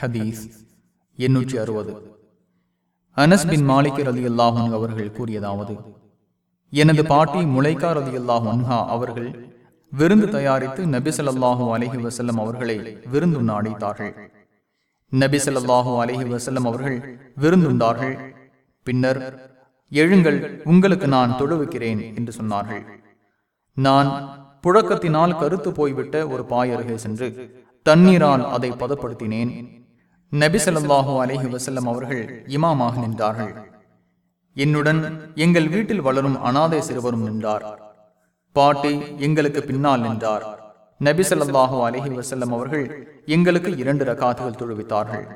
ஹதீஸ் எண்ணூற்றி அறுபது. அனஸ் பின் மாலிக் அலி அல்லாஹன் அவர்கள் கூறியதாவது எனது பாட்டி முளைக்கார் அலி அல்லாஹன்ஹா அவர்கள் விருந்து தயாரித்து நபிசல்லாஹு அலஹி வசல்லம் அவர்களை விருந்துண்ண அழைத்தார்கள் நபிசல்லாஹு அலஹி வசல்லம் அவர்கள் விருந்துண்டார்கள். பின்னர் எழுங்கள் உங்களுக்கு நான் தொழுவிக்கிறேன் என்று சொன்னார்கள். நான் புழக்கத்தினால் கருத்து போய்விட்ட ஒரு பாய் அருகே சென்று தண்ணீரால் அதை பதப்படுத்தினேன். நபி ஸல்லல்லாஹு அலைஹி வஸல்லம் அவர்கள் இமாமாக நின்றார்கள். என்னுடன் எங்கள் வீட்டில் வளரும் அனாதை சிறுவரும் நின்றார். பாட்டி எங்களுக்கு பின்னால் நின்றார். நபி சொல்லாஹு அலஹி வசல்லம் அவர்கள் எங்களுக்கு இரண்டு ரகாத்துகள் தொழுவித்தார்கள்.